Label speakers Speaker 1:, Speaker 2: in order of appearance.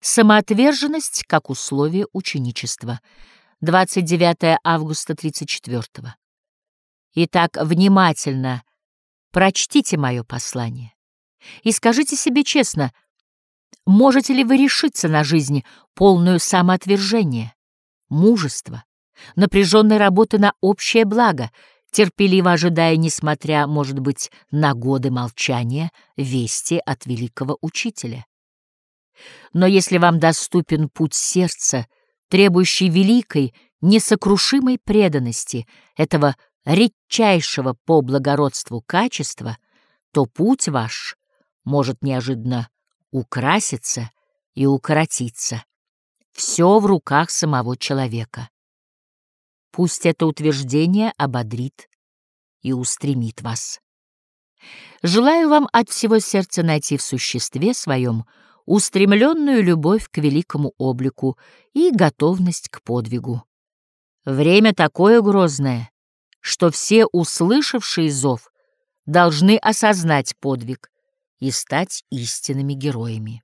Speaker 1: Самоотверженность как условие ученичества. 29 августа 34 -го. Итак, внимательно прочтите мое послание и скажите себе честно, можете ли вы решиться на жизнь, полную самоотвержения, мужества, напряженной работы на общее благо, терпеливо ожидая, несмотря, может быть, на годы молчания, вести от великого учителя. Но если вам доступен путь сердца, требующий великой, несокрушимой преданности этого редчайшего по благородству качества, то путь ваш может неожиданно украситься и укоротиться. Все в руках самого человека. Пусть это утверждение ободрит и устремит вас. Желаю вам от всего сердца найти в существе своем устремленную любовь к великому облику и готовность к подвигу. Время такое грозное, что все услышавшие зов должны осознать подвиг и стать истинными героями.